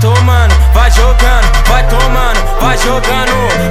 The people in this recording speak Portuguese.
tomando, vai jogando, vai tomando, vai jogando.